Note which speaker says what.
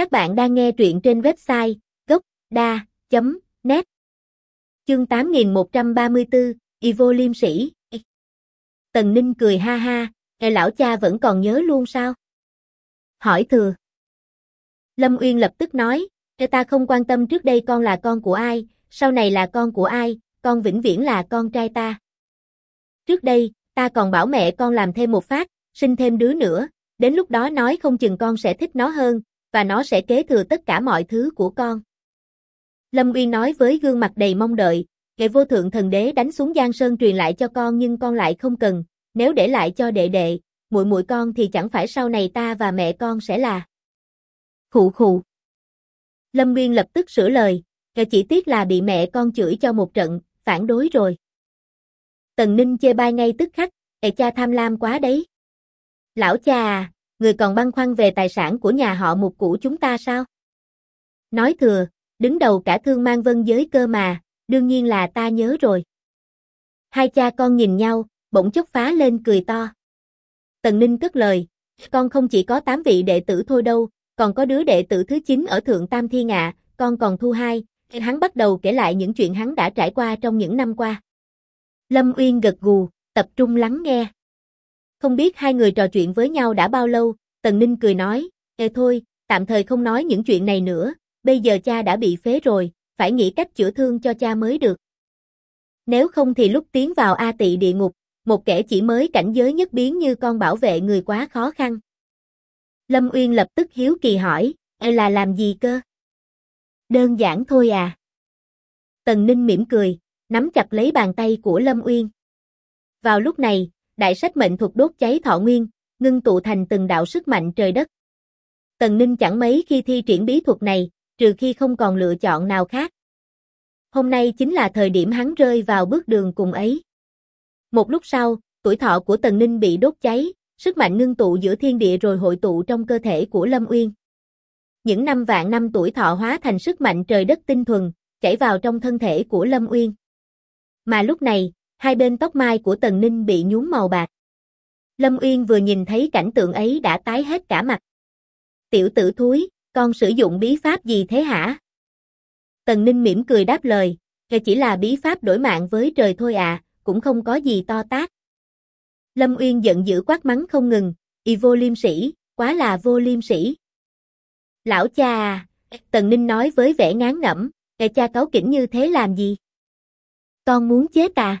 Speaker 1: Các bạn đang nghe truyện trên website gốc.da.net Chương 8134, Ivo Liêm Sĩ Tần Ninh cười ha ha, e lão cha vẫn còn nhớ luôn sao? Hỏi thừa. Lâm Uyên lập tức nói, e ta không quan tâm trước đây con là con của ai, sau này là con của ai, con vĩnh viễn là con trai ta. Trước đây, ta còn bảo mẹ con làm thêm một phát, sinh thêm đứa nữa, đến lúc đó nói không chừng con sẽ thích nó hơn, và nó sẽ kế thừa tất cả mọi thứ của con. Lâm Uyên nói với gương mặt đầy mong đợi, kẻ vô thượng thần đế đánh xuống Giang Sơn truyền lại cho con nhưng con lại không cần, nếu để lại cho đệ đệ, muội muội con thì chẳng phải sau này ta và mẹ con sẽ là. Khụ khụ. Lâm Nguyên lập tức sửa lời, kẻ chỉ tiếc là bị mẹ con chửi cho một trận, phản đối rồi. Tần Ninh chê bai ngay tức khắc, kẻ cha tham lam quá đấy. Lão cha à, người còn băn khoăn về tài sản của nhà họ mục cũ chúng ta sao? Nói thừa, đứng đầu cả thương mang vân giới cơ mà, đương nhiên là ta nhớ rồi. Hai cha con nhìn nhau, bỗng chốc phá lên cười to. Tần Ninh cất lời, con không chỉ có 8 vị đệ tử thôi đâu, còn có đứa đệ tử thứ 9 ở Thượng Tam Thiên Ngạ, con còn thu hai. Hắn bắt đầu kể lại những chuyện hắn đã trải qua trong những năm qua. Lâm Uyên gật gù, tập trung lắng nghe. Không biết hai người trò chuyện với nhau đã bao lâu, Tần Ninh cười nói, Ê thôi, tạm thời không nói những chuyện này nữa, bây giờ cha đã bị phế rồi, phải nghĩ cách chữa thương cho cha mới được. Nếu không thì lúc tiến vào A tị địa ngục, một kẻ chỉ mới cảnh giới nhất biến như con bảo vệ người quá khó khăn. Lâm Uyên lập tức hiếu kỳ hỏi, Ê là làm gì cơ? Đơn giản thôi à. Tần Ninh mỉm cười, nắm chặt lấy bàn tay của Lâm Uyên. Vào lúc này, đại sách mệnh thuật đốt cháy thọ nguyên, ngưng tụ thành từng đạo sức mạnh trời đất. Tần Ninh chẳng mấy khi thi triển bí thuật này, trừ khi không còn lựa chọn nào khác. Hôm nay chính là thời điểm hắn rơi vào bước đường cùng ấy. Một lúc sau, tuổi thọ của Tần Ninh bị đốt cháy, sức mạnh ngưng tụ giữa thiên địa rồi hội tụ trong cơ thể của Lâm Uyên. Những năm vạn năm tuổi thọ hóa thành sức mạnh trời đất tinh thuần, chảy vào trong thân thể của Lâm Uyên. Mà lúc này, hai bên tóc mai của Tần Ninh bị nhuốm màu bạc. Lâm Uyên vừa nhìn thấy cảnh tượng ấy đã tái hết cả mặt. Tiểu tử thúi, con sử dụng bí pháp gì thế hả? Tần Ninh mỉm cười đáp lời, chỉ là bí pháp đổi mạng với trời thôi à, cũng không có gì to tác Lâm Uyên giận dữ quát mắng không ngừng, y vô liêm sĩ, quá là vô liêm sĩ. Lão cha à, Tần Ninh nói với vẻ ngán ngẩm, kể cha cáu kỉnh như thế làm gì? Con muốn chết à?